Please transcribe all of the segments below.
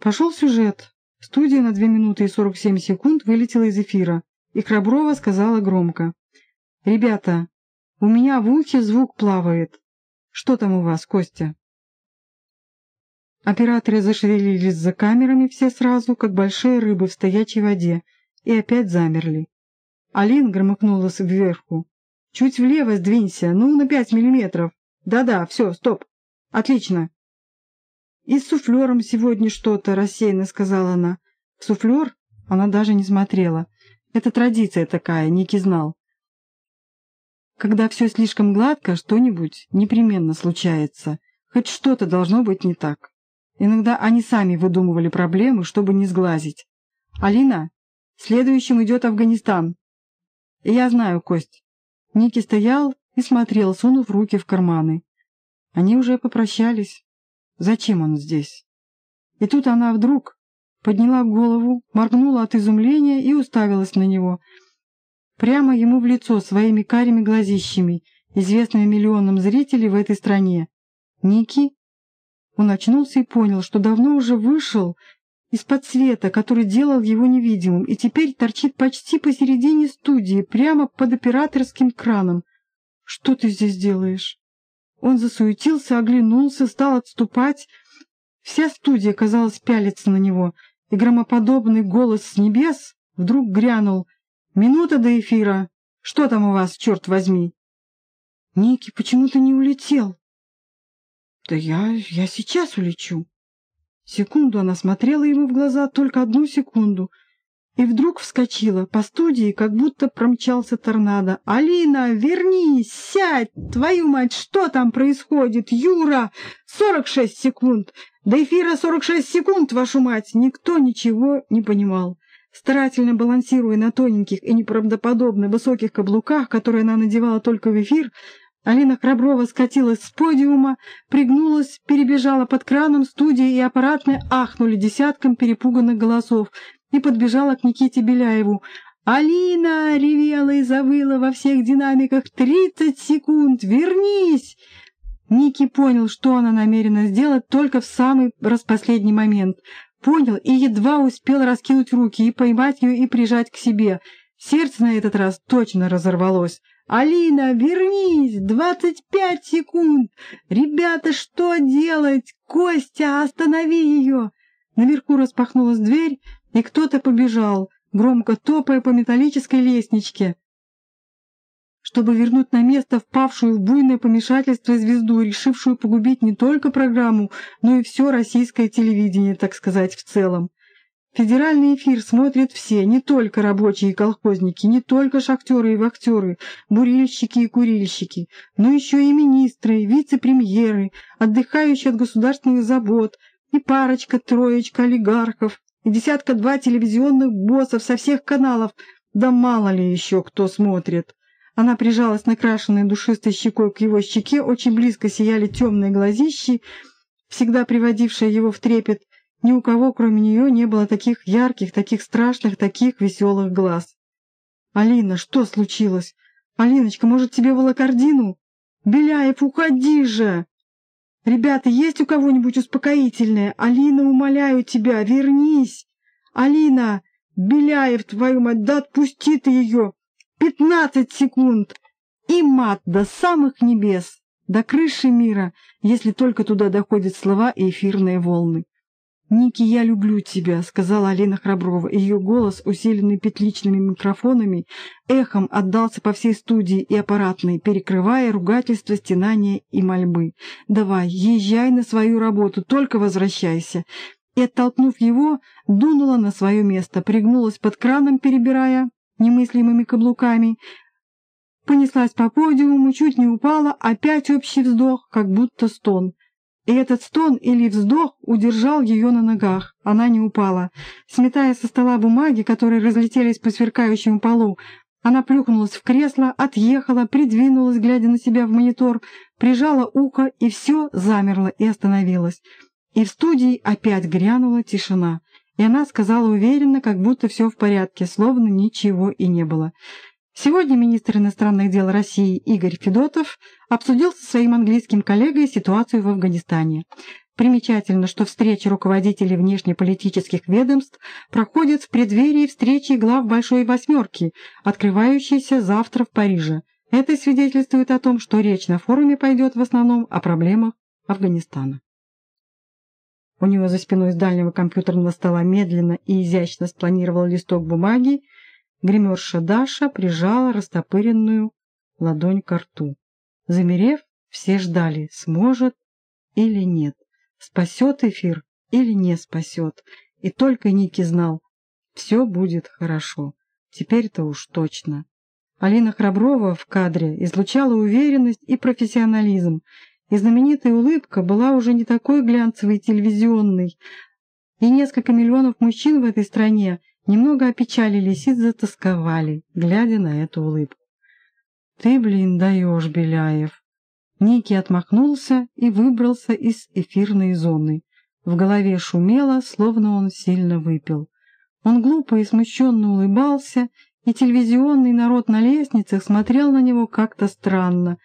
Пошел сюжет. Студия на 2 минуты и 47 секунд вылетела из эфира, и Храброва сказала громко. «Ребята, у меня в ухе звук плавает. Что там у вас, Костя?» Операторы зашевелились за камерами все сразу, как большие рыбы в стоячей воде, и опять замерли. Алин громыхнулась вверху. «Чуть влево сдвинься, ну, на пять миллиметров. Да-да, все, стоп. Отлично. «И с суфлером сегодня что-то», — рассеянно сказала она. суфлер она даже не смотрела. Это традиция такая, Ники знал. Когда все слишком гладко, что-нибудь непременно случается. Хоть что-то должно быть не так. Иногда они сами выдумывали проблемы, чтобы не сглазить. «Алина, следующим идет Афганистан». «Я знаю, Кость». Ники стоял и смотрел, сунув руки в карманы. Они уже попрощались. Зачем он здесь? И тут она вдруг подняла голову, моргнула от изумления и уставилась на него. Прямо ему в лицо своими карими глазищами, известными миллионам зрителей в этой стране. Ники? Он очнулся и понял, что давно уже вышел из-под света, который делал его невидимым, и теперь торчит почти посередине студии, прямо под операторским краном. «Что ты здесь делаешь?» Он засуетился, оглянулся, стал отступать. Вся студия, казалось, пялится на него, и громоподобный голос с небес вдруг грянул. «Минута до эфира! Что там у вас, черт возьми?» «Ники, почему ты не улетел?» «Да я... я сейчас улечу». Секунду она смотрела ему в глаза, только одну секунду — и вдруг вскочила. По студии как будто промчался торнадо. «Алина, вернись! Сядь! Твою мать, что там происходит? Юра! Сорок шесть секунд! До эфира сорок шесть секунд, вашу мать!» Никто ничего не понимал. Старательно балансируя на тоненьких и неправдоподобно высоких каблуках, которые она надевала только в эфир, Алина Храброва скатилась с подиума, пригнулась, перебежала под краном студии и аппаратной ахнули десятком перепуганных голосов и подбежала к Никите Беляеву. «Алина!» — ревела и завыла во всех динамиках. «Тридцать секунд! Вернись!» Ники понял, что она намерена сделать только в самый распоследний момент. Понял и едва успел раскинуть руки и поймать ее и прижать к себе. Сердце на этот раз точно разорвалось. «Алина, вернись! Двадцать пять секунд! Ребята, что делать? Костя, останови ее!» Наверху распахнулась дверь, и кто-то побежал, громко топая по металлической лестничке, чтобы вернуть на место впавшую в буйное помешательство звезду, решившую погубить не только программу, но и все российское телевидение, так сказать, в целом. Федеральный эфир смотрят все, не только рабочие и колхозники, не только шахтеры и вахтеры, бурильщики и курильщики, но еще и министры, вице-премьеры, отдыхающие от государственных забот, и парочка-троечка олигархов, десятка-два телевизионных боссов со всех каналов, да мало ли еще кто смотрит. Она прижалась накрашенной душистой щекой к его щеке, очень близко сияли темные глазищи, всегда приводившие его в трепет. Ни у кого, кроме нее, не было таких ярких, таких страшных, таких веселых глаз. «Алина, что случилось? Алиночка, может, тебе волокордину? Беляев, уходи же!» «Ребята, есть у кого-нибудь успокоительное? Алина, умоляю тебя, вернись! Алина! Беляев, твою мать, да отпусти ты ее! Пятнадцать секунд!» И мат до самых небес, до крыши мира, если только туда доходят слова и эфирные волны. «Ники, я люблю тебя», — сказала Алина Храброва. Ее голос, усиленный петличными микрофонами, эхом отдался по всей студии и аппаратной, перекрывая ругательства, стенания и мольбы. «Давай, езжай на свою работу, только возвращайся». И, оттолкнув его, дунула на свое место, пригнулась под краном, перебирая немыслимыми каблуками, понеслась по подиуму, чуть не упала, опять общий вздох, как будто стон. И этот стон или вздох удержал ее на ногах. Она не упала. Сметая со стола бумаги, которые разлетелись по сверкающему полу, она плюхнулась в кресло, отъехала, придвинулась, глядя на себя в монитор, прижала ухо, и все замерло и остановилось. И в студии опять грянула тишина. И она сказала уверенно, как будто все в порядке, словно ничего и не было. Сегодня министр иностранных дел России Игорь Федотов обсудил со своим английским коллегой ситуацию в Афганистане. Примечательно, что встречи руководителей внешнеполитических ведомств проходят в преддверии встречи глав Большой Восьмерки, открывающейся завтра в Париже. Это свидетельствует о том, что речь на форуме пойдет в основном о проблемах Афганистана. У него за спиной с дальнего компьютерного стола медленно и изящно спланировал листок бумаги, гримерша Даша прижала растопыренную ладонь к рту. Замерев, все ждали, сможет или нет, спасет эфир или не спасет. И только Ники знал, все будет хорошо. Теперь-то уж точно. Алина Храброва в кадре излучала уверенность и профессионализм, и знаменитая улыбка была уже не такой глянцевой и телевизионной, и несколько миллионов мужчин в этой стране немного опечалились и затасковали, глядя на эту улыбку. «Ты, блин, даешь, Беляев!» Ники отмахнулся и выбрался из эфирной зоны. В голове шумело, словно он сильно выпил. Он глупо и смущенно улыбался и телевизионный народ на лестницах смотрел на него как-то странно.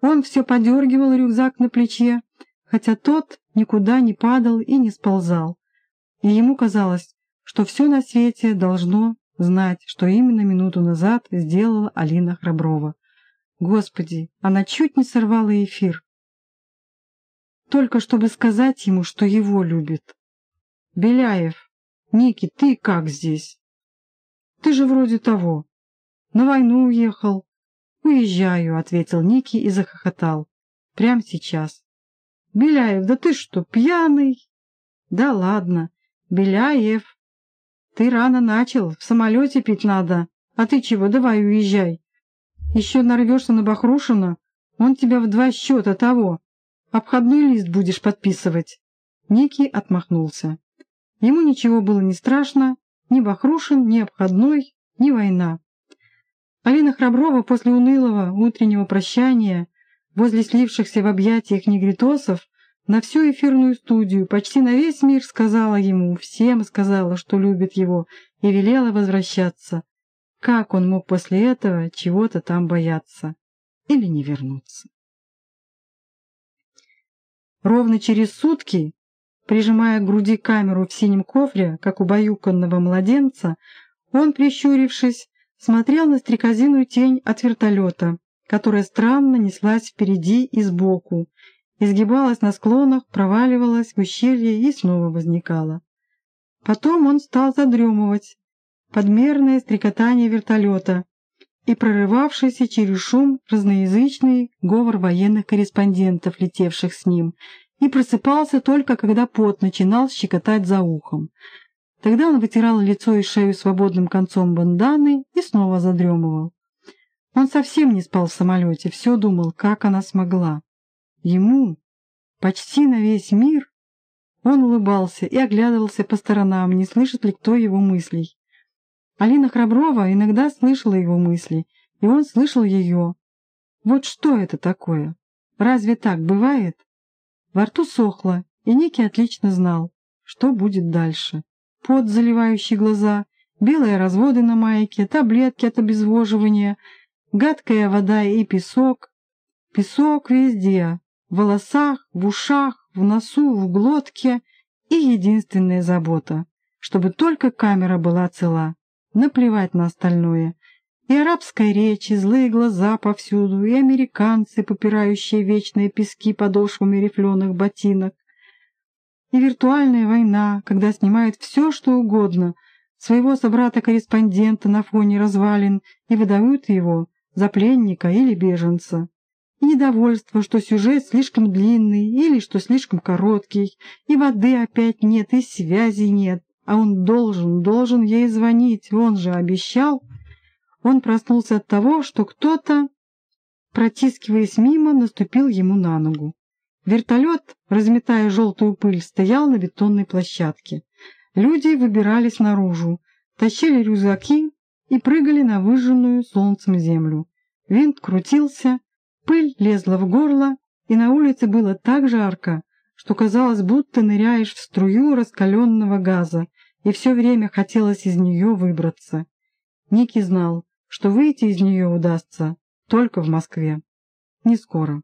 Он все подергивал рюкзак на плече, хотя тот никуда не падал и не сползал. И ему казалось, что все на свете должно знать, что именно минуту назад сделала Алина Храброва. Господи, она чуть не сорвала эфир. Только чтобы сказать ему, что его любит. «Беляев, Ники, ты как здесь?» Ты же вроде того. На войну уехал. Уезжаю, ответил Ники и захохотал. Прямо сейчас. Беляев, да ты что, пьяный? Да ладно. Беляев. Ты рано начал, в самолете пить надо. А ты чего, давай уезжай. Еще нарвешься на Бахрушина, он тебя в два счета того. Обходной лист будешь подписывать. Ники отмахнулся. Ему ничего было не страшно, ни Бахрушин, ни обходной, ни война. Алина Храброва после унылого утреннего прощания возле слившихся в объятиях негритосов на всю эфирную студию, почти на весь мир сказала ему, всем сказала, что любит его, и велела возвращаться. Как он мог после этого чего-то там бояться или не вернуться? Ровно через сутки Прижимая к груди камеру в синем кофре, как у баюканного младенца, он, прищурившись, смотрел на стрекозиную тень от вертолета, которая странно неслась впереди и сбоку, изгибалась на склонах, проваливалась в ущелье и снова возникала. Потом он стал задремывать, подмерное стрекотание вертолета и прорывавшийся через шум разноязычный говор военных корреспондентов, летевших с ним, и просыпался только, когда пот начинал щекотать за ухом. Тогда он вытирал лицо и шею свободным концом банданы и снова задремывал. Он совсем не спал в самолете, все думал, как она смогла. Ему, почти на весь мир, он улыбался и оглядывался по сторонам, не слышит ли кто его мыслей. Алина Храброва иногда слышала его мысли, и он слышал ее. Вот что это такое? Разве так бывает? Во рту сохло, и Ники отлично знал, что будет дальше. Пот, заливающий глаза, белые разводы на майке, таблетки от обезвоживания, гадкая вода и песок. Песок везде, волосах, в ушах, в носу, в глотке и единственная забота, чтобы только камера была цела. Наплевать на остальное. И арабская речь, и злые глаза повсюду, и американцы, попирающие вечные пески подошвами рифленых ботинок, и виртуальная война, когда снимают все, что угодно, своего собрата-корреспондента на фоне развалин и выдают его за пленника или беженца. И недовольство, что сюжет слишком длинный или что слишком короткий, и воды опять нет, и связи нет, а он должен, должен ей звонить, он же обещал. Он проснулся от того, что кто-то, протискиваясь мимо, наступил ему на ногу. Вертолет, разметая желтую пыль, стоял на бетонной площадке. Люди выбирались наружу, тащили рюкзаки и прыгали на выжженную солнцем землю. Винт крутился, пыль лезла в горло, и на улице было так жарко, что казалось, будто ныряешь в струю раскаленного газа, и все время хотелось из нее выбраться. Ники знал, что выйти из нее удастся только в Москве. Не скоро.